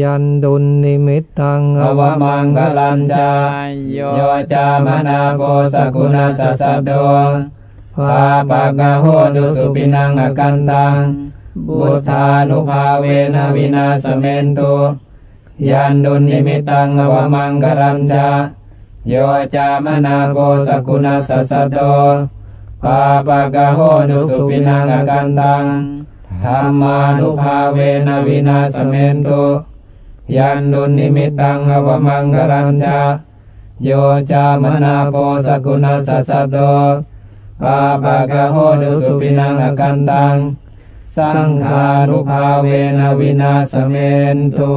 ยันทุนนิมิตตัง อะวะมังคะลัญจะ โยจามะนาโป สะกุณัสสะ สัทโท ปาปัคคะโห ทุสสุปินัง อะกันตัง พุทธานุภาเวนะวินาสะเมนตุยันทุนนิมิตตัง อะวะมังคะลัญจะ โยจามะนาโป สะกุณัสสะ สัทโท ปาปัคคะโห ทุสสุปินัง อะกันตังธรรมานุภาเวนะวินาสเมนตุ ยันดุลนิมิตตังอวมังกรัญจาโยจามนาโปสกุณาสัสสะโดปาปะกะโหตุสุปินังอกันตัง สังฆานุภาเวนะวินาสเมนตุ